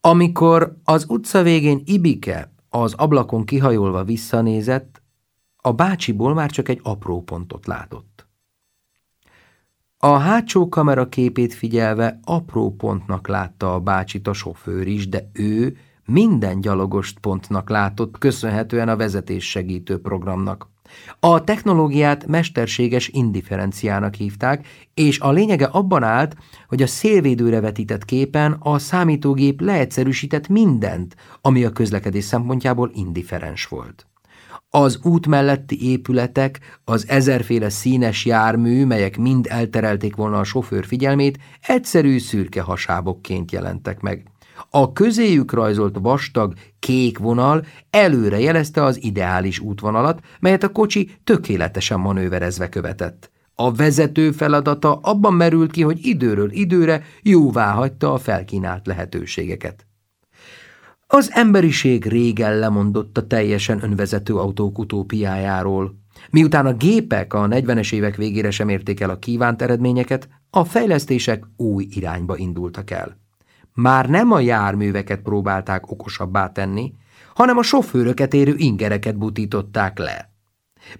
Amikor az utca végén Ibike az ablakon kihajolva visszanézett, a bácsiból már csak egy apró pontot látott. A hátsó kamera képét figyelve apró pontnak látta a bácsit a sofőr is, de ő minden gyalogost pontnak látott, köszönhetően a vezetés segítő programnak. A technológiát mesterséges indiferenciának hívták, és a lényege abban állt, hogy a szélvédőre vetített képen a számítógép leegyszerűsített mindent, ami a közlekedés szempontjából indiferens volt. Az út melletti épületek, az ezerféle színes jármű, melyek mind elterelték volna a sofőr figyelmét, egyszerű szürke hasábokként jelentek meg. A közéjük rajzolt vastag, kék vonal előre jelezte az ideális útvonalat, melyet a kocsi tökéletesen manőverezve követett. A vezető feladata abban merült ki, hogy időről időre jóvá hagyta a felkínált lehetőségeket. Az emberiség régen lemondott a teljesen önvezető autók utópiájáról. Miután a gépek a 40-es évek végére sem érték el a kívánt eredményeket, a fejlesztések új irányba indultak el. Már nem a járműveket próbálták okosabbá tenni, hanem a sofőröket érő ingereket butították le.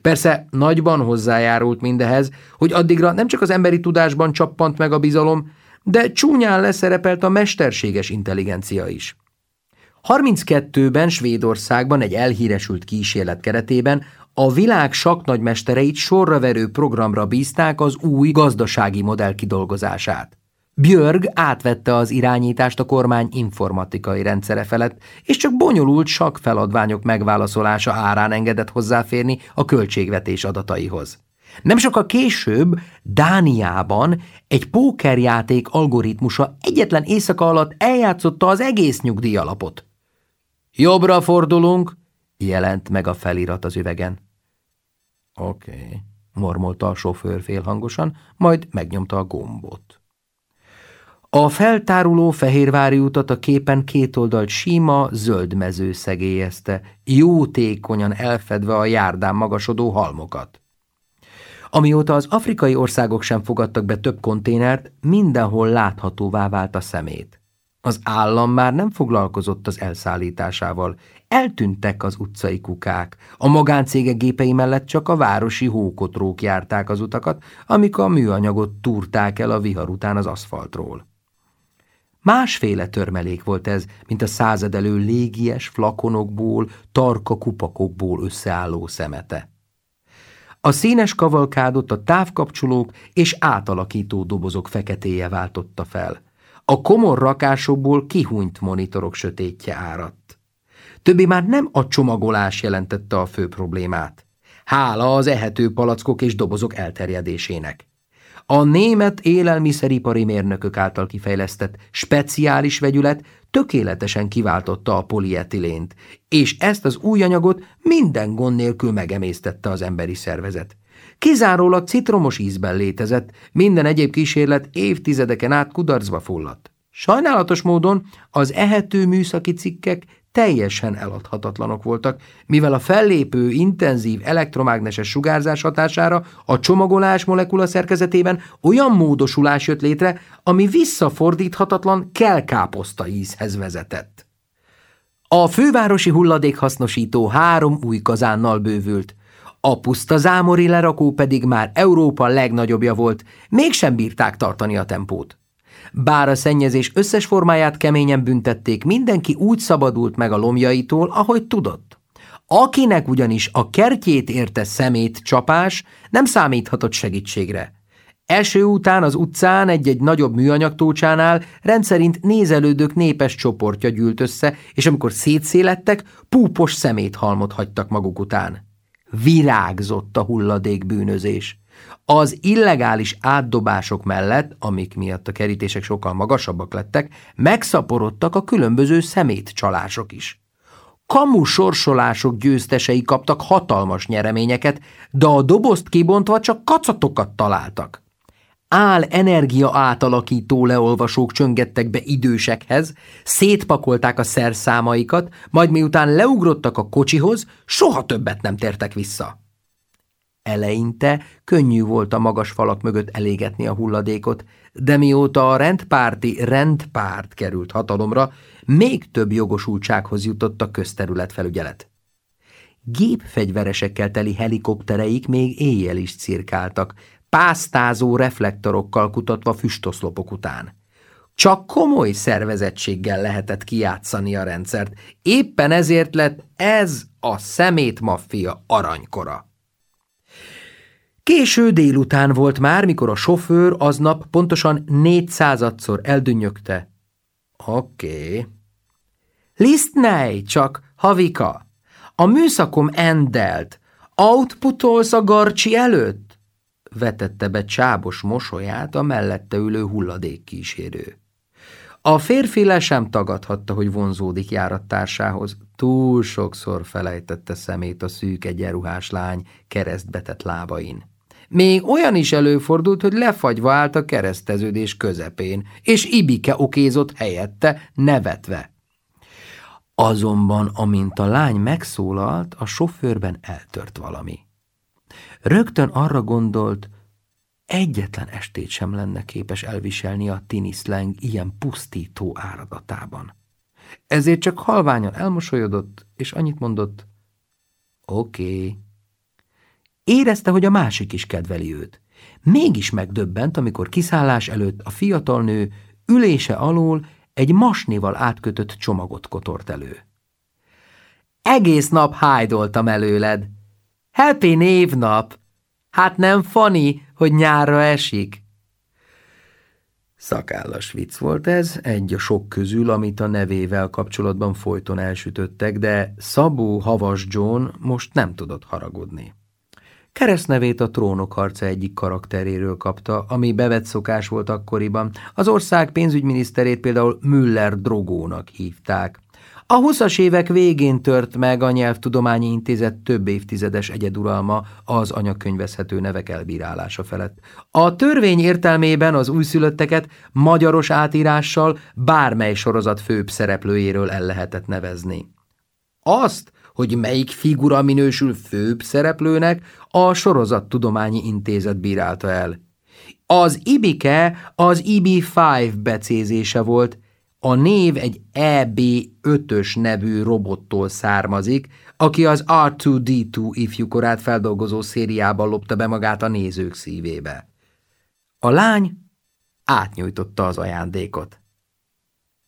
Persze nagyban hozzájárult mindehez, hogy addigra nem csak az emberi tudásban csappant meg a bizalom, de csúnyán leszerepelt a mesterséges intelligencia is. 32-ben Svédországban egy elhíresült kísérlet keretében a világ saknagymestereit sorra verő programra bízták az új gazdasági modell kidolgozását. Björg átvette az irányítást a kormány informatikai rendszere felett, és csak bonyolult sak feladványok megválaszolása árán engedett hozzáférni a költségvetés adataihoz. Nem sokkal később Dániában egy pókerjáték algoritmusa egyetlen éjszaka alatt eljátszotta az egész nyugdíjalapot. Jobbra fordulunk, jelent meg a felirat az üvegen. Oké, okay, mormolta a sofőr félhangosan, majd megnyomta a gombot. A feltáruló fehérvári utat a képen kétoldalt síma, zöld mező szegélyezte, jótékonyan elfedve a járdán magasodó halmokat. Amióta az afrikai országok sem fogadtak be több konténert, mindenhol láthatóvá vált a szemét. Az állam már nem foglalkozott az elszállításával, eltűntek az utcai kukák, a magáncégek gépei mellett csak a városi hókotrók járták az utakat, amik a műanyagot túrták el a vihar után az aszfaltról. Másféle törmelék volt ez, mint a századelő légies flakonokból, tarka kupakokból összeálló szemete. A színes kavalkádot a távkapcsolók és átalakító dobozok feketéje váltotta fel. A komor rakásokból kihúnyt monitorok sötétje áradt. Többi már nem a csomagolás jelentette a fő problémát. Hála az ehető palackok és dobozok elterjedésének. A német élelmiszeripari mérnökök által kifejlesztett speciális vegyület tökéletesen kiváltotta a polietilént, és ezt az új anyagot minden gond nélkül megemésztette az emberi szervezet. Kizárólag citromos ízben létezett, minden egyéb kísérlet évtizedeken át kudarcba fulladt. Sajnálatos módon az ehető műszaki cikkek teljesen eladhatatlanok voltak, mivel a fellépő intenzív elektromágneses sugárzás hatására a csomagolás molekula szerkezetében olyan módosulás jött létre, ami visszafordíthatatlan kelkáposzta ízhez vezetett. A fővárosi hulladékhasznosító három új kazánnal bővült, a puszta zámori lerakó pedig már Európa legnagyobbja volt, mégsem bírták tartani a tempót. Bár a szennyezés összes formáját keményen büntették, mindenki úgy szabadult meg a lomjaitól, ahogy tudott. Akinek ugyanis a kertjét érte szemét csapás, nem számíthatott segítségre. Első után az utcán egy-egy nagyobb műanyagtócsánál rendszerint nézelődők népes csoportja gyűlt össze, és amikor szétszélettek, púpos szeméthalmot hagytak maguk után. Virágzott a hulladék bűnözés. Az illegális átdobások mellett, amik miatt a kerítések sokkal magasabbak lettek, megszaporodtak a különböző szemétcsalások is. Kamu sorsolások győztesei kaptak hatalmas nyereményeket, de a dobozt kibontva csak kacatokat találtak. Áll energia átalakító leolvasók csöngettek be idősekhez, szétpakolták a szerszámaikat, majd miután leugrottak a kocsihoz, soha többet nem tértek vissza. Eleinte könnyű volt a magas falak mögött elégetni a hulladékot, de mióta a rendpárti rendpárt került hatalomra, még több jogosultsághoz jutott a közterületfelügyelet. Gépfegyveresekkel teli helikoptereik még éjjel is cirkáltak, pásztázó reflektorokkal kutatva füstoszlopok után. Csak komoly szervezettséggel lehetett kijátszani a rendszert, éppen ezért lett ez a szemétmaffia aranykora. Késő délután volt már, mikor a sofőr aznap pontosan négyszázadszor eldünnyögte. Oké. Okay. Csak, Havika! A műszakom endelt. Outputolsz a garcsi előtt? Vetette be csábos mosolyát a mellette ülő hulladékkísérő. A férfi le sem tagadhatta, hogy vonzódik járattársához. Túl sokszor felejtette szemét a szűk egyenruhás lány keresztbetett lábain. Még olyan is előfordult, hogy lefagyva állt a kereszteződés közepén, és Ibike okézott helyette, nevetve. Azonban, amint a lány megszólalt, a sofőrben eltört valami. Rögtön arra gondolt, egyetlen estét sem lenne képes elviselni a tiniszleng ilyen pusztító áradatában. Ezért csak halványan elmosolyodott, és annyit mondott, oké. Okay. Érezte, hogy a másik is kedveli őt. Mégis megdöbbent, amikor kiszállás előtt a fiatal nő ülése alól egy masnival átkötött csomagot kotort elő. Egész nap hájdoltam előled. Happy névnap! Hát nem fani, hogy nyárra esik? Szakállas vicc volt ez, egy a sok közül, amit a nevével kapcsolatban folyton elsütöttek, de Szabó Havas John most nem tudott haragudni. Keresztnevét a trónok harca egyik karakteréről kapta, ami bevett szokás volt akkoriban. Az ország pénzügyminiszterét például Müller Drogónak hívták. A 20 évek végén tört meg a Nyelvtudományi Intézet több évtizedes egyeduralma az anyakönyvezhető nevek elbírálása felett. A törvény értelmében az újszülötteket magyaros átírással bármely sorozat főbb szereplőjéről el lehetett nevezni. Azt, hogy melyik figura minősül főbb szereplőnek, a Sorozattudományi Intézet bírálta el. Az Ibike az IB5 becézése volt, a név egy EB5-ös nevű robottól származik, aki az R2-D2 ifjúkorát feldolgozó szériában lopta be magát a nézők szívébe. A lány átnyújtotta az ajándékot.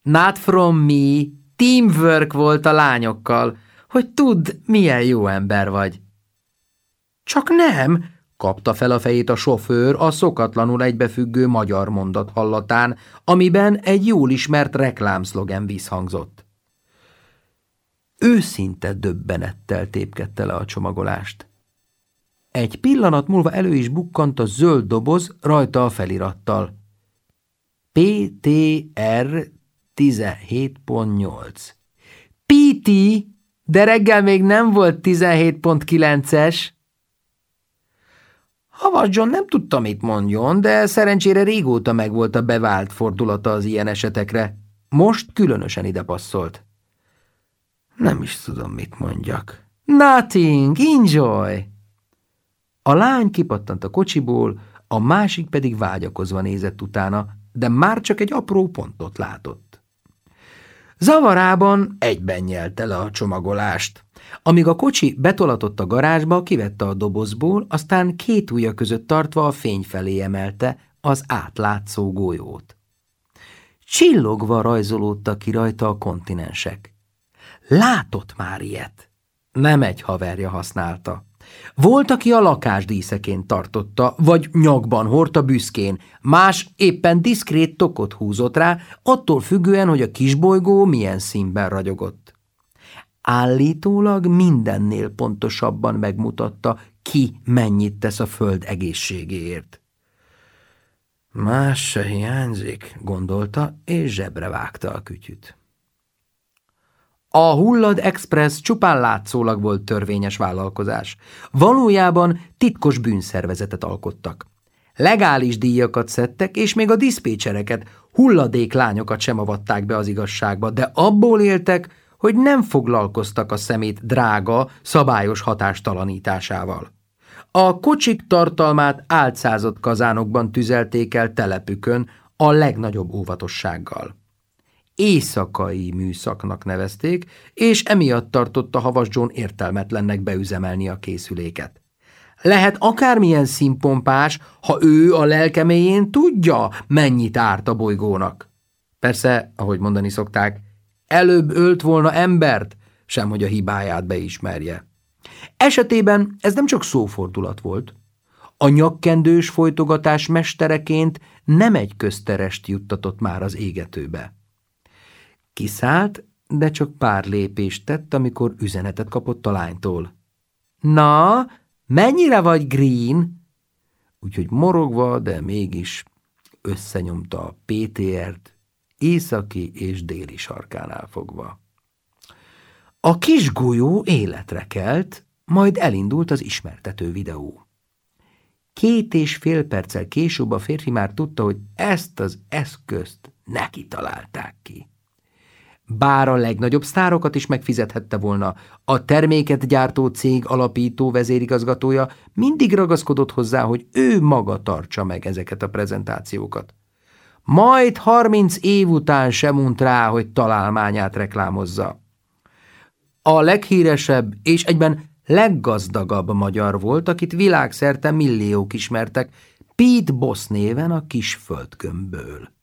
Not from me, teamwork volt a lányokkal, hogy tudd, milyen jó ember vagy. Csak nem, kapta fel a fejét a sofőr a szokatlanul egybefüggő magyar mondat hallatán, amiben egy jól ismert reklámszlogen visszhangzott. Őszinte döbbenettel tépkedte le a csomagolást. Egy pillanat múlva elő is bukkant a zöld doboz rajta a felirattal. PTR 17.8 PT de reggel még nem volt 17.9-es. Havas John nem tudta, mit mondjon, de szerencsére régóta megvolt a bevált fordulata az ilyen esetekre. Most különösen ide passzolt. Nem is tudom, mit mondjak. Nothing, enjoy! A lány kipattant a kocsiból, a másik pedig vágyakozva nézett utána, de már csak egy apró pontot látott. Zavarában egyben nyelte le a csomagolást. Amíg a kocsi betolatott a garázsba, kivette a dobozból, aztán két ujja között tartva a fény felé emelte az átlátszó golyót. Csillogva rajzolódtak ki rajta a kontinensek. Látott már ilyet. Nem egy haverja használta. Volt, aki a lakásdíszeként tartotta, vagy nyakban hordta büszkén, más éppen diszkrét tokot húzott rá, attól függően, hogy a kisbolygó milyen színben ragyogott. Állítólag mindennél pontosabban megmutatta, ki mennyit tesz a föld egészségéért. Más se hiányzik, gondolta, és zsebre vágta a kütyüt. A Hullad Express csupán látszólag volt törvényes vállalkozás. Valójában titkos bűnszervezetet alkottak. Legális díjakat szedtek, és még a diszpécsereket, hulladéklányokat sem avatták be az igazságba, de abból éltek, hogy nem foglalkoztak a szemét drága, szabályos hatástalanításával. A kocsik tartalmát álcázott kazánokban tüzelték el telepükön a legnagyobb óvatossággal. Éjszakai műszaknak nevezték, és emiatt tartotta Havas John értelmetlennek beüzemelni a készüléket. Lehet akármilyen színpompás, ha ő a lelkeméjén tudja, mennyit árt a bolygónak. Persze, ahogy mondani szokták, előbb ölt volna embert, sem hogy a hibáját beismerje. Esetében ez nem csak szófordulat volt. A nyakkendős folytogatás mestereként nem egy közterest juttatott már az égetőbe. Kiszállt, de csak pár lépést tett, amikor üzenetet kapott a lánytól. Na, mennyire vagy green? Úgyhogy morogva, de mégis összenyomta a PTR-t északi és déli sarkánál fogva. A kis golyó életre kelt, majd elindult az ismertető videó. Két és fél perccel később a férfi már tudta, hogy ezt az eszközt neki találták ki. Bár a legnagyobb sztárokat is megfizethette volna, a terméket gyártó cég alapító vezérigazgatója mindig ragaszkodott hozzá, hogy ő maga tartsa meg ezeket a prezentációkat. Majd harminc év után sem unt rá, hogy találmányát reklámozza. A leghíresebb és egyben leggazdagabb magyar volt, akit világszerte milliók ismertek, Pete Boss néven a kis földgömbből.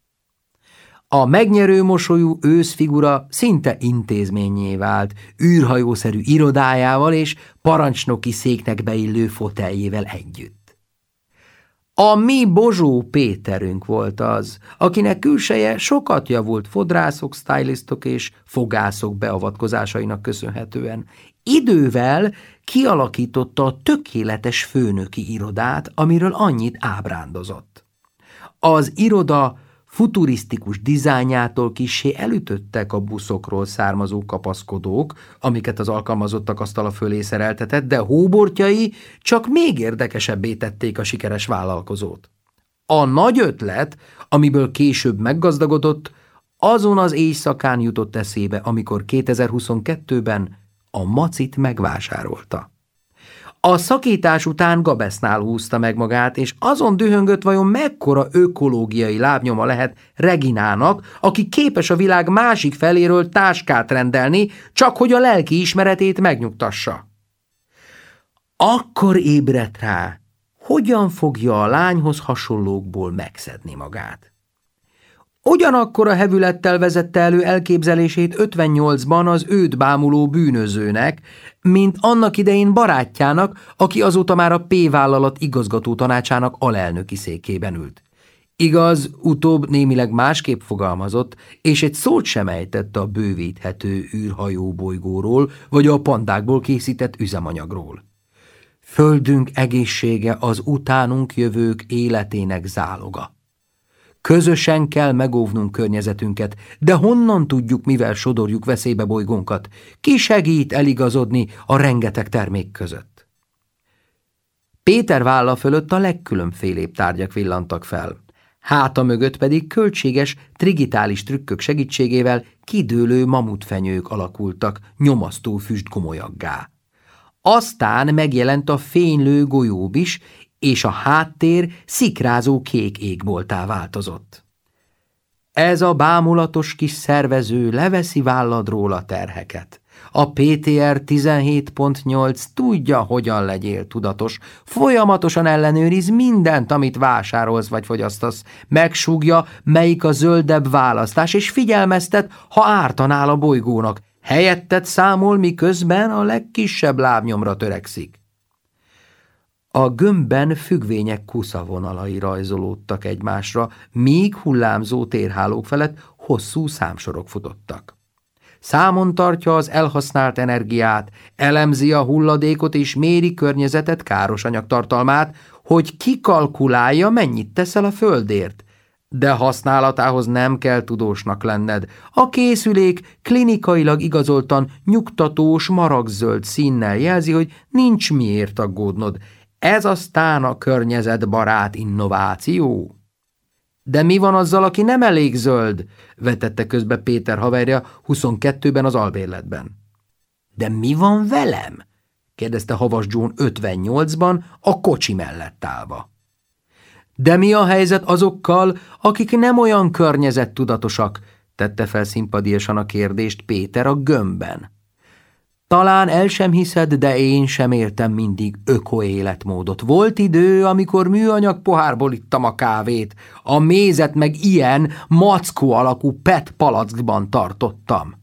A megnyerő mosolyú őszfigura szinte intézményé vált, űrhajószerű irodájával és parancsnoki széknek beillő foteljével együtt. A mi Bozsó Péterünk volt az, akinek külseje sokat javult fodrászok, stylistok és fogászok beavatkozásainak köszönhetően. Idővel kialakította a tökéletes főnöki irodát, amiről annyit ábrándozott. Az iroda futurisztikus dizájnjától kisé elütöttek a buszokról származó kapaszkodók, amiket az alkalmazottak asztala fölé szereltetett, de hóbortjai csak még érdekesebbé tették a sikeres vállalkozót. A nagy ötlet, amiből később meggazdagodott, azon az éjszakán jutott eszébe, amikor 2022-ben a macit megvásárolta. A szakítás után Gabesznál húzta meg magát, és azon dühöngött vajon mekkora ökológiai lábnyoma lehet Reginának, aki képes a világ másik feléről táskát rendelni, csak hogy a lelki ismeretét megnyugtassa. Akkor ébredt rá, hogyan fogja a lányhoz hasonlókból megszedni magát. Ugyanakkor a hevülettel vezette elő elképzelését 58-ban az őt bámuló bűnözőnek, mint annak idején barátjának, aki azóta már a P-vállalat igazgató tanácsának alelnöki székében ült. Igaz, utóbb némileg másképp fogalmazott, és egy szót sem ejtett a bővíthető űrhajó bolygóról, vagy a pandákból készített üzemanyagról. Földünk egészsége az utánunk jövők életének záloga. Közösen kell megóvnunk környezetünket, de honnan tudjuk, mivel sodorjuk veszélybe bolygónkat? Ki segít eligazodni a rengeteg termék között? Péter válla fölött a legkülönfélébb tárgyak villantak fel. Háta mögött pedig költséges, trigitális trükkök segítségével kidőlő mamutfenyők alakultak, nyomasztó füstgomolyaggá. Aztán megjelent a fénylő golyób és a háttér szikrázó kék égboltá változott. Ez a bámulatos kis szervező leveszi válladról a terheket. A PTR 17.8 tudja, hogyan legyél tudatos, folyamatosan ellenőriz mindent, amit vásárolsz vagy fogyasztasz, megsúgja, melyik a zöldebb választás, és figyelmeztet, ha ártanál a bolygónak, helyettet számol, miközben a legkisebb lábnyomra törekszik. A gömbben függvények kuszavonalai rajzolódtak egymásra, míg hullámzó térhálók felett hosszú számsorok futottak. Számon tartja az elhasznált energiát, elemzi a hulladékot és méri környezetet káros anyagtartalmát, hogy kikalkulálja, mennyit teszel a földért. De használatához nem kell tudósnak lenned. A készülék klinikailag igazoltan nyugtatós maragzöld színnel jelzi, hogy nincs miért aggódnod, ez aztán a környezetbarát innováció? De mi van azzal, aki nem elég zöld? vetette közbe Péter haverja 22-ben az albérletben. De mi van velem? kérdezte Havas John 58-ban, a kocsi mellett állva. De mi a helyzet azokkal, akik nem olyan környezettudatosak, tette fel szimpadiasan a kérdést Péter a gömbben. Talán el sem hiszed, de én sem éltem mindig öko-életmódot. Volt idő, amikor műanyag pohárból ittam a kávét, a mézet meg ilyen mackó alakú PET palackban tartottam.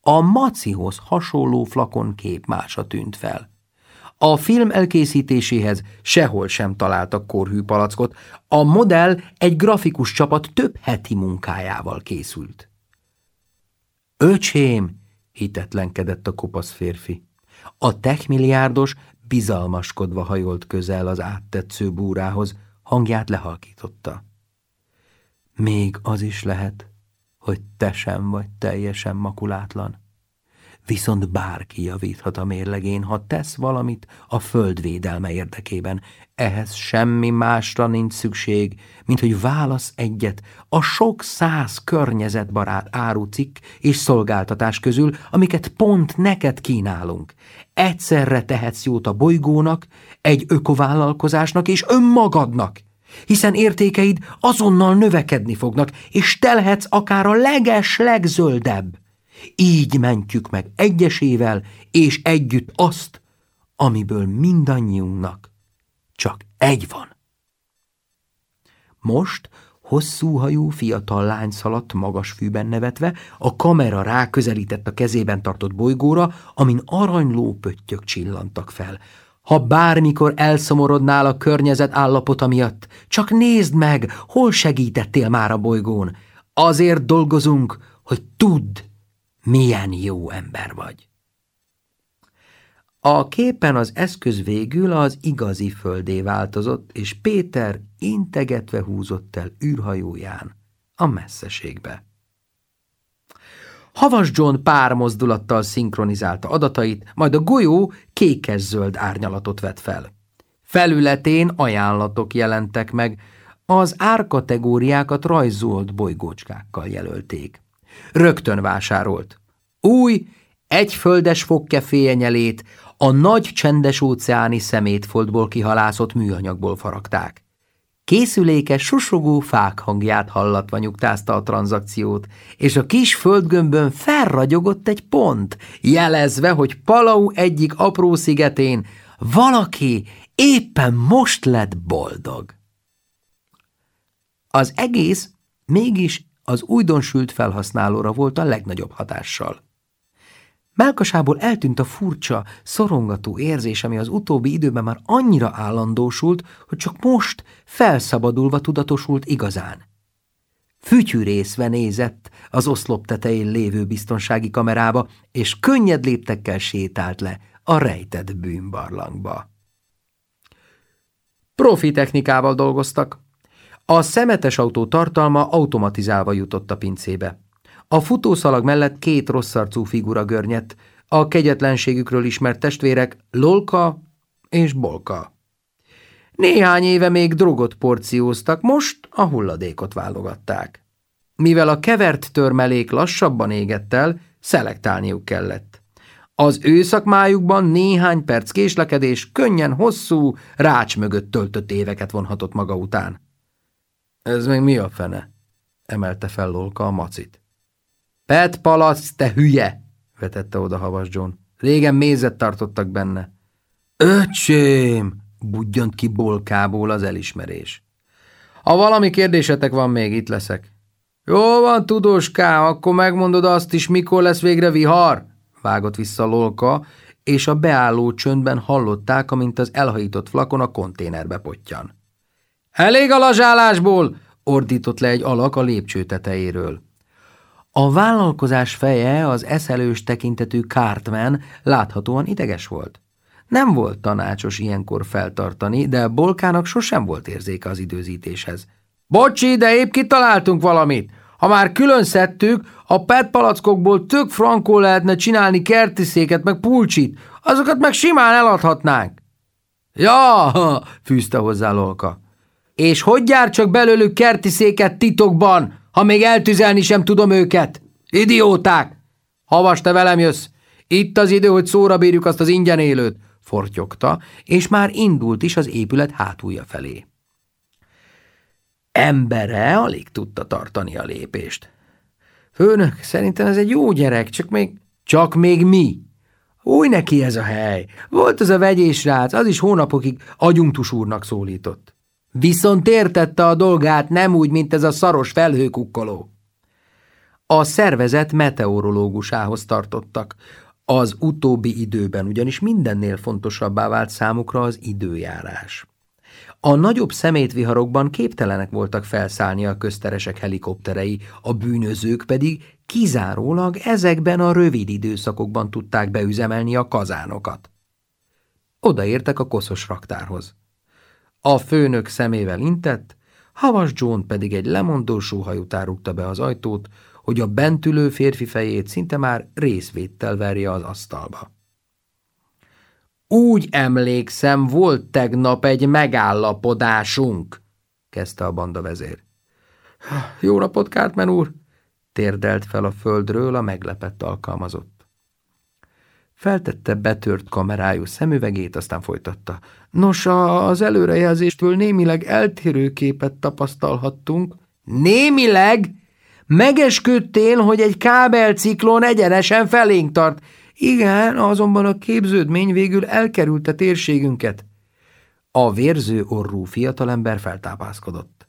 A macihoz hasonló flakon képmása tűnt fel. A film elkészítéséhez sehol sem találtak korhű palackot, a modell egy grafikus csapat több heti munkájával készült. Öcsém, hitetlenkedett a kopasz férfi. A techmilliárdos bizalmaskodva hajolt közel az áttetsző búrához, hangját lehalkította. Még az is lehet, hogy te sem vagy teljesen makulátlan. Viszont bárki javíthat a mérlegén, ha tesz valamit a földvédelme érdekében. Ehhez semmi másra nincs szükség, mint hogy válasz egyet a sok száz környezetbarát árucikk és szolgáltatás közül, amiket pont neked kínálunk. Egyszerre tehetsz jót a bolygónak, egy ökovállalkozásnak és önmagadnak hiszen értékeid azonnal növekedni fognak, és telhetsz akár a leges legzöldebb. Így mentjük meg egyesével és együtt azt, amiből mindannyiunknak csak egy van. Most hosszú hajú fiatal lány szaladt magas fűben nevetve, a kamera ráközelített a kezében tartott bolygóra, amin aranyló pöttyök csillantak fel. Ha bármikor elszomorodnál a környezet állapota miatt, csak nézd meg, hol segítettél már a bolygón. Azért dolgozunk, hogy tudd, milyen jó ember vagy. A képen az eszköz végül az igazi földé változott, és Péter integetve húzott el űrhajóján a messzeségbe. Havas John pár mozdulattal szinkronizálta adatait, majd a golyó kékes-zöld árnyalatot vett fel. Felületén ajánlatok jelentek meg, az árkategóriákat rajzolt bolygócskákkal jelölték. Rögtön vásárolt. Új, egyföldes fogkefélyenyelét a nagy csendes óceáni szemétfoltból kihalászott műanyagból faragták. Készülékes susogó fák hangját hallatva nyugtázta a tranzakciót, és a kis földgömbön felragyogott egy pont, jelezve, hogy Palau egyik apró szigetén valaki éppen most lett boldog. Az egész mégis az újdonsült felhasználóra volt a legnagyobb hatással. Melkasából eltűnt a furcsa, szorongató érzés, ami az utóbbi időben már annyira állandósult, hogy csak most felszabadulva tudatosult igazán. Fütyűrészve nézett az oszlop tetején lévő biztonsági kamerába, és könnyed léptekkel sétált le a rejtett bűnbarlangba. Profi technikával dolgoztak. A szemetes autó tartalma automatizálva jutott a pincébe. A futószalag mellett két rosszarcú figura görnyett, a kegyetlenségükről ismert testvérek Lolka és Bolka. Néhány éve még drogot porcióztak, most a hulladékot válogatták. Mivel a kevert törmelék lassabban égett el, szelektálniuk kellett. Az ő szakmájukban néhány perc késlekedés könnyen hosszú, rács mögött töltött éveket vonhatott maga után. Ez még mi a fene? emelte fel Lolka a macit. Pet palac, te hülye! vetette oda Havas John. Régen mézet tartottak benne. Öcsém! budjant ki bolkából az elismerés. Ha valami kérdésetek van még, itt leszek. Jó van, tudós K, akkor megmondod azt is, mikor lesz végre vihar? Vágott vissza Lolka, és a beálló csöndben hallották, amint az elhajított flakon a konténerbe pottyan. Elég a lazsálásból! ordított le egy alak a lépcső tetejéről. A vállalkozás feje, az eszelős tekintetű Cartman láthatóan ideges volt. Nem volt tanácsos ilyenkor feltartani, de Bolkának sosem volt érzéke az időzítéshez. Bocsi, de épp kitaláltunk valamit. Ha már külön szedtük, a PET palackokból tök frankó lehetne csinálni kertiszéket, meg pulcsit. Azokat meg simán eladhatnánk. Ja, fűzte hozzá Lolka. És hogy gyár csak belőlük kertiszéket titokban, ha még eltüzelni sem tudom őket. Idióták! Havas, te velem jössz. Itt az idő, hogy szóra bírjuk azt az ingyen élőt, fortyogta, és már indult is az épület hátulja felé. Embere alig tudta tartani a lépést. Főnök, szerintem ez egy jó gyerek, csak még... Csak még mi? Új neki ez a hely. Volt az a vegyésrác, az is hónapokig agyunktus úrnak szólított. Viszont értette a dolgát nem úgy, mint ez a szaros felhőkukkoló. A szervezet meteorológusához tartottak. Az utóbbi időben ugyanis mindennél fontosabbá vált számukra az időjárás. A nagyobb szemétviharokban képtelenek voltak felszállni a közteresek helikopterei, a bűnözők pedig kizárólag ezekben a rövid időszakokban tudták beüzemelni a kazánokat. Odaértek a koszos raktárhoz. A főnök szemével intett, Havas John pedig egy lemondó sóhajután rúgta be az ajtót, hogy a bentülő férfi fejét szinte már részvéttel verje az asztalba. Úgy emlékszem, volt tegnap egy megállapodásunk, kezdte a banda vezér. Jó napot, Kártmen úr! térdelt fel a földről a meglepett alkalmazott. Feltette betört kamerájú szemüvegét, aztán folytatta. Nos, az előrejelzéstől némileg eltérő képet tapasztalhattunk. Némileg? Megesküdtél, hogy egy kábelciklon egyenesen felénk tart. Igen, azonban a képződmény végül elkerült a térségünket. A vérző orrú fiatalember feltápászkodott.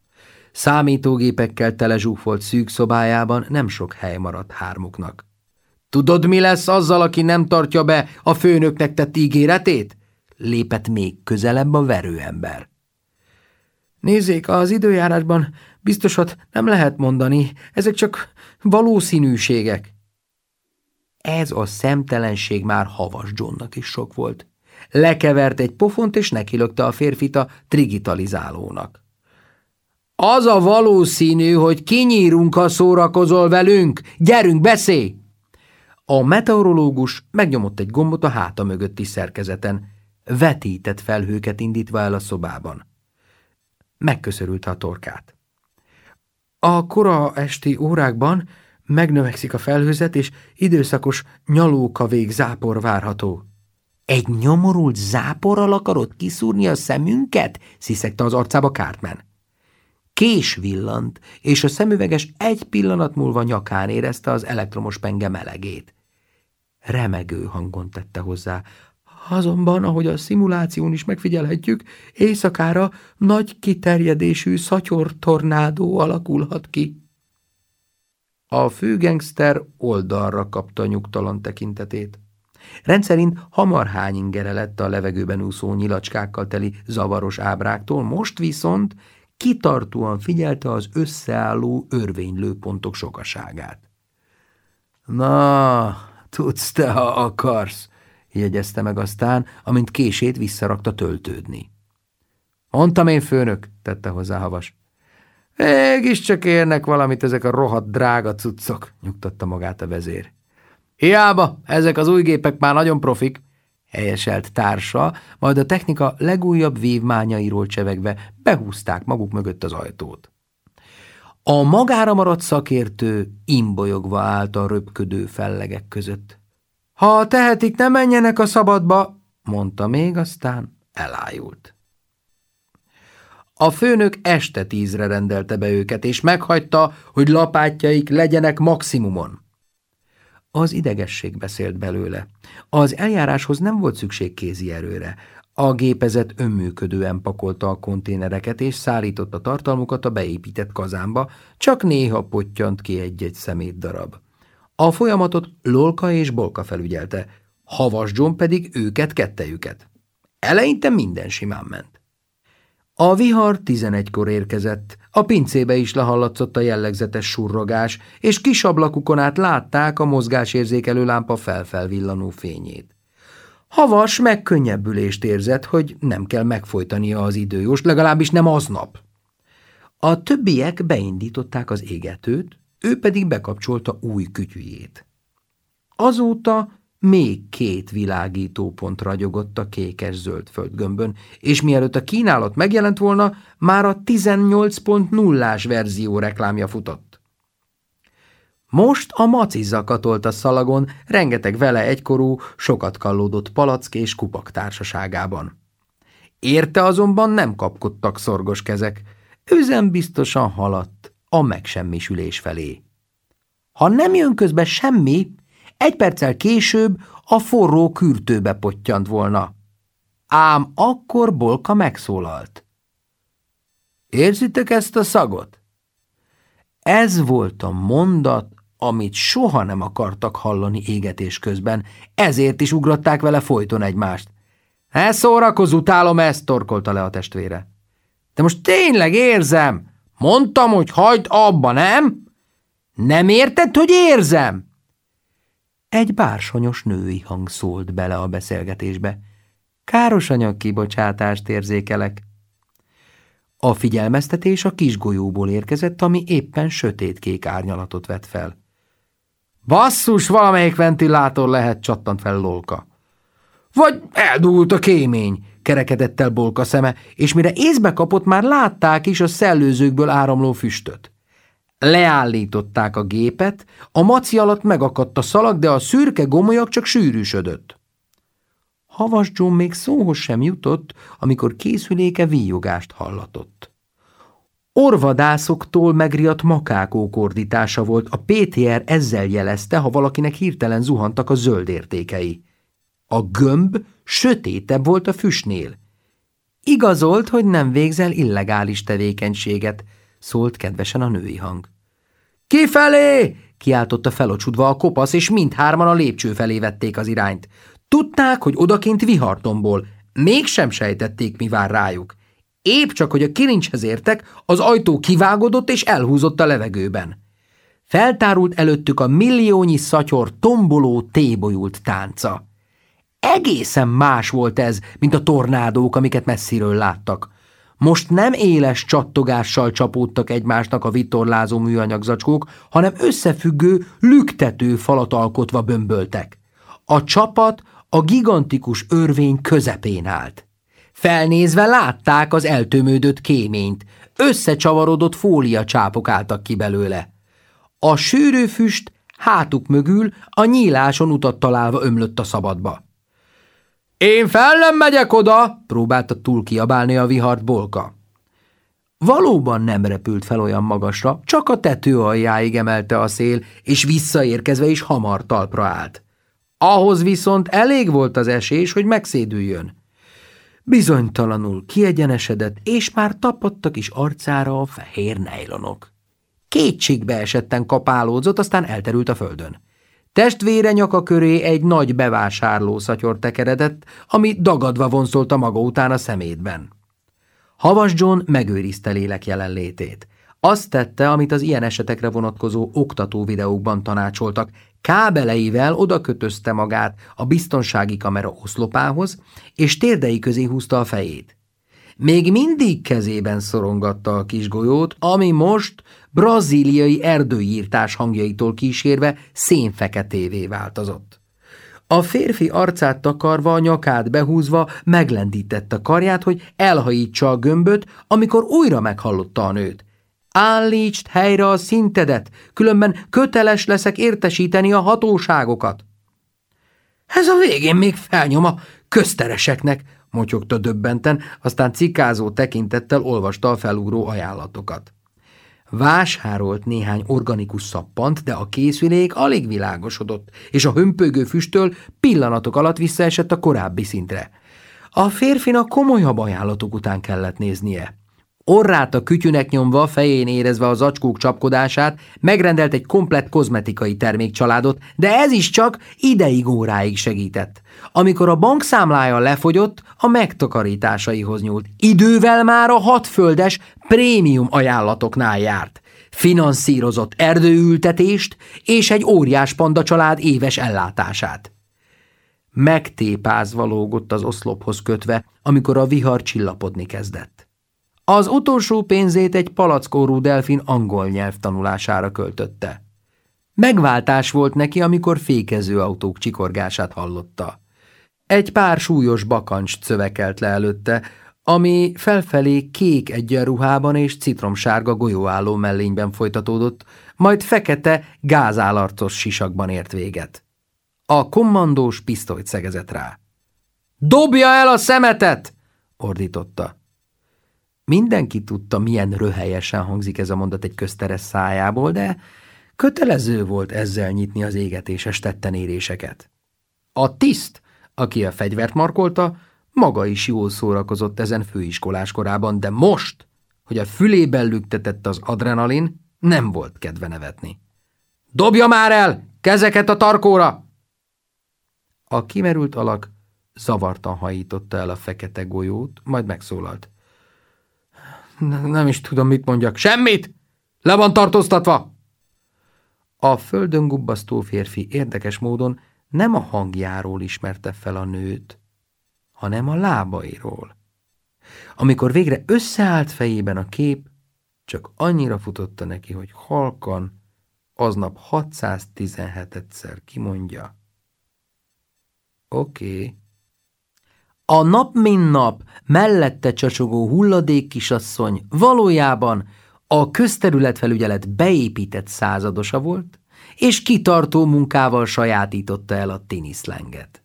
Számítógépekkel telezsúfolt szűk szobájában nem sok hely maradt hármuknak. Tudod, mi lesz azzal, aki nem tartja be a főnöknek tett ígéretét? Lépett még közelebb a verőember. Nézzék, az időjárásban biztosat nem lehet mondani, ezek csak valószínűségek. Ez a szemtelenség már Havas Johnnak is sok volt. Lekevert egy pofont, és nekilökte a férfit a trigitalizálónak. Az a valószínű, hogy kinyírunk, ha szórakozol velünk. Gyerünk, beszélj! A meteorológus megnyomott egy gombot a háta mögötti szerkezeten, vetített felhőket indítva el a szobában. Megköszörülte a torkát. A kora esti órákban megnövekszik a felhőzet, és időszakos nyalókavég zápor várható. Egy nyomorult záporral akarod kiszúrni a szemünket? sziszegte az arcába Kártmen. Kés villant, és a szemüveges egy pillanat múlva nyakán érezte az elektromos penge melegét. Remegő hangon tette hozzá. Azonban, ahogy a szimuláción is megfigyelhetjük, éjszakára nagy kiterjedésű szatyor-tornádó alakulhat ki. A főgengszter oldalra kapta nyugtalan tekintetét. Rendszerint hamar hányingere lett a levegőben úszó nyilacskákkal teli zavaros ábráktól, most viszont kitartóan figyelte az összeálló örvénylőpontok sokaságát. Na, tudsz te, ha akarsz, jegyezte meg aztán, amint kését visszarakta töltődni. Mondtam én, főnök, tette hozzá Havas. csak érnek valamit ezek a rohadt drága cuccok, nyugtatta magát a vezér. Hiába, ezek az új gépek már nagyon profik, helyeselt társa, majd a technika legújabb vívmányairól csevegve behúzták maguk mögött az ajtót. A magára maradt szakértő imbolyogva állt a röpködő fellegek között. Ha tehetik, ne menjenek a szabadba, mondta még, aztán elájult. A főnök este tízre rendelte be őket, és meghagyta, hogy lapátjaik legyenek maximumon. Az idegesség beszélt belőle. Az eljáráshoz nem volt szükség kézi erőre. A gépezet önműködően pakolta a konténereket és szállította tartalmukat a beépített kazánba, csak néha pottyant ki egy-egy szemét darab. A folyamatot Lolka és Bolka felügyelte, Havas John pedig őket kettejüket. Eleinte minden simán ment. A vihar tizenegykor érkezett, a pincébe is lehallatszott a jellegzetes surrogás, és kis ablakukon át látták a mozgásérzékelő lámpa felfelvillanó fényét. Havas megkönnyebbülést érzett, hogy nem kell megfojtania az időjós, legalábbis nem aznap. A többiek beindították az égetőt, ő pedig bekapcsolta új kütyüjét. Azóta még két világítópont ragyogott a kékes-zöld földgömbön, és mielőtt a kínálat megjelent volna, már a 18.0-ás verzió reklámja futott. Most a maci zakatolt a szalagon, rengeteg vele egykorú, sokat kallódott palack és kupak társaságában. Érte azonban nem kapkodtak szorgos kezek, üzem biztosan haladt a megsemmisülés felé. Ha nem jön közbe semmi, egy perccel később a forró kürtőbe pottyant volna. Ám akkor Bolka megszólalt. Érzitek ezt a szagot? Ez volt a mondat, amit soha nem akartak hallani égetés közben, ezért is ugrották vele folyton egymást. Ne szórakozz, utálom ezt, torkolta le a testvére. De most tényleg érzem. Mondtam, hogy hagyd abba, nem? Nem érted, hogy érzem? Egy bársonyos női hang szólt bele a beszélgetésbe. Káros anyag kibocsátást érzékelek. A figyelmeztetés a kis golyóból érkezett, ami éppen sötétkék árnyalatot vett fel. Basszus, valamelyik ventilátor lehet, csattant fel Lolka. Vagy eldúlt a kémény, kerekedett el Bolka szeme, és mire észbe kapott, már látták is a szellőzőkből áramló füstöt. Leállították a gépet, a maci alatt megakadt a szalag, de a szürke gomolyak csak sűrűsödött. Havas John még szóhoz sem jutott, amikor készüléke víjogást hallatott. Orvadászoktól megriadt makákók ordítása volt, a PTR ezzel jelezte, ha valakinek hirtelen zuhantak a zöld értékei. A gömb sötétebb volt a füstnél. Igazolt, hogy nem végzel illegális tevékenységet, szólt kedvesen a női hang. Kifelé! kiáltotta felocsudva a kopasz, és mindhárman a lépcső felé vették az irányt. Tudták, hogy odakint vihartomból, mégsem sejtették, mi vár rájuk. Épp csak, hogy a kilincshez értek, az ajtó kivágodott és elhúzott a levegőben. Feltárult előttük a milliónyi szatyor tomboló, tébolyult tánca. Egészen más volt ez, mint a tornádók, amiket messziről láttak. Most nem éles csattogással csapódtak egymásnak a vitorlázó műanyagzacskók, hanem összefüggő, lüktető falat alkotva bömböltek. A csapat a gigantikus örvény közepén állt. Felnézve látták az eltömődött kéményt, összecsavarodott fóliacsápok álltak ki belőle. A sűrű füst hátuk mögül a nyíláson utat találva ömlött a szabadba. Én fel nem megyek oda, próbálta túl kiabálni a vihart Bolka. Valóban nem repült fel olyan magasra, csak a tető aljáig emelte a szél, és visszaérkezve is hamar talpra állt. Ahhoz viszont elég volt az esés, hogy megszédüljön. Bizonytalanul kiegyenesedett, és már tapadtak is arcára a fehér nejlonok. Kétségbe esetten kapálódzott, aztán elterült a földön. Testvére nyaka köré egy nagy bevásárló szatyor tekeredett, ami dagadva vonszolta maga után a szemétben. Havas John megőrizte lélek jelenlétét. Azt tette, amit az ilyen esetekre vonatkozó oktató videókban tanácsoltak, kábeleivel oda kötözte magát a biztonsági kamera oszlopához, és térdei közé húzta a fejét. Még mindig kezében szorongatta a kis golyót, ami most brazíliai erdőírtás hangjaitól kísérve szénfeketévé változott. A férfi arcát takarva, a nyakát behúzva meglendítette karját, hogy elhajítsa a gömböt, amikor újra meghallotta a nőt. Állítsd helyre a szintedet, különben köteles leszek értesíteni a hatóságokat. Ez a végén még felnyom a köztereseknek, motyogta döbbenten, aztán cikázó tekintettel olvasta a felugró ajánlatokat. Vásárolt néhány organikus szappant, de a készülék alig világosodott, és a hömpögő füsttől pillanatok alatt visszaesett a korábbi szintre. A férfinak komolyabb ajánlatok után kellett néznie. Orrát a kütyünek nyomva, fején érezve az zacskók csapkodását, megrendelt egy komplett kozmetikai termékcsaládot, de ez is csak ideig óráig segített. Amikor a bankszámlája lefogyott, a megtakarításaihoz nyúlt. Idővel már a hatföldes prémium ajánlatoknál járt. Finanszírozott erdőültetést és egy óriás panda család éves ellátását. Megtépázva lógott az oszlophoz kötve, amikor a vihar csillapodni kezdett. Az utolsó pénzét egy palackórú delfin angol nyelv tanulására költötte. Megváltás volt neki, amikor fékező autók csikorgását hallotta. Egy pár súlyos bakancs szövekelt le előtte, ami felfelé kék egyenruhában és citromsárga golyóálló mellényben folytatódott, majd fekete, gázálarcos sisakban ért véget. A kommandós pisztolyt szegezett rá. – Dobja el a szemetet! – ordította. Mindenki tudta, milyen röhelyesen hangzik ez a mondat egy közteres szájából, de kötelező volt ezzel nyitni az égetéses tettenéréseket. A tiszt, aki a fegyvert markolta, maga is jól szórakozott ezen főiskolás korában, de most, hogy a fülében lüktetett az adrenalin, nem volt kedve nevetni. Dobja már el! Kezeket a tarkóra! A kimerült alak zavartan hajította el a fekete golyót, majd megszólalt. Nem is tudom, mit mondjak. Semmit! Le van tartóztatva! A földön gubbasztó férfi érdekes módon nem a hangjáról ismerte fel a nőt, hanem a lábairól. Amikor végre összeállt fejében a kép, csak annyira futotta neki, hogy halkan, aznap 617-szer kimondja. Oké. Okay. A nap mint nap mellette csacsogó hulladék kisasszony valójában a közterületfelügyelet beépített századosa volt, és kitartó munkával sajátította el a tiniszlenget.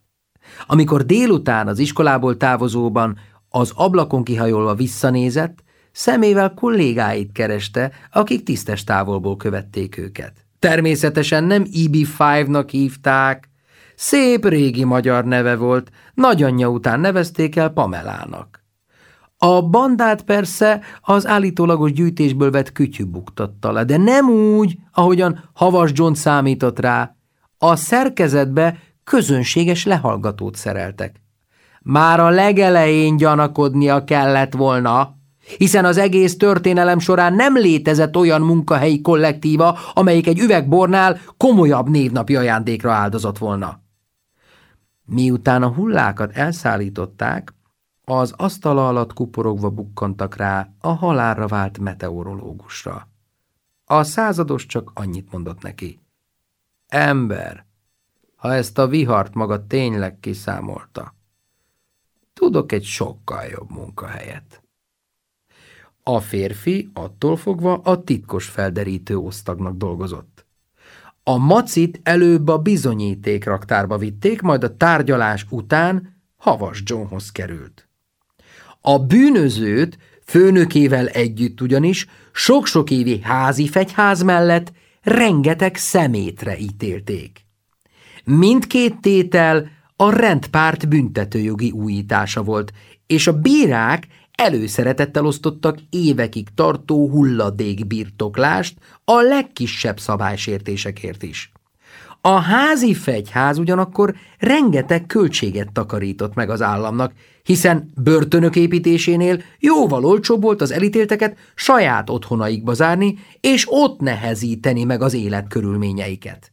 Amikor délután az iskolából távozóban az ablakon kihajolva visszanézett, szemével kollégáit kereste, akik tisztes távolból követték őket. Természetesen nem EB5-nak hívták, szép régi magyar neve volt, nagyanyja után nevezték el Pamelának. A bandát persze az állítólagos gyűjtésből vett kütyű buktatta le, de nem úgy, ahogyan Havas John számított rá. A szerkezetbe közönséges lehallgatót szereltek. Már a legelején gyanakodnia kellett volna, hiszen az egész történelem során nem létezett olyan munkahelyi kollektíva, amelyik egy üvegbornál komolyabb névnapi ajándékra áldozott volna. Miután a hullákat elszállították, az asztala alatt kuporogva bukkantak rá a halálra vált meteorológusra. A százados csak annyit mondott neki. Ember, ha ezt a vihart maga tényleg kiszámolta, tudok egy sokkal jobb munkahelyet. A férfi attól fogva a titkos felderítő osztagnak dolgozott. A macit előbb a bizonyíték raktárba vitték, majd a tárgyalás után Havas Johnhoz került. A bűnözőt főnökével együtt ugyanis sok-sok évi házi fegyház mellett rengeteg szemétre ítélték. Mindkét tétel a rendpárt büntetőjogi újítása volt, és a bírák előszeretettel osztottak évekig tartó hulladékbirtoklást a legkisebb szabálysértésekért is. A házi fegyház ugyanakkor rengeteg költséget takarított meg az államnak, hiszen börtönök építésénél jóval olcsóbb volt az elítélteket saját otthonaikba zárni, és ott nehezíteni meg az életkörülményeiket.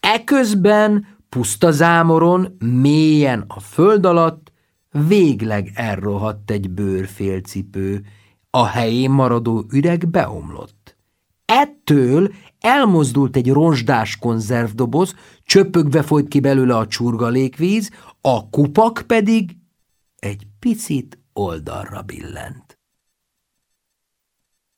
Eközben puszta zámoron, mélyen a föld alatt végleg elrohadt egy bőrfélcipő, a helyén maradó üreg beomlott. Ettől elmozdult egy ronzsdás konzervdoboz, csöpögve folyt ki belőle a csurgalékvíz, a kupak pedig egy picit oldalra billent.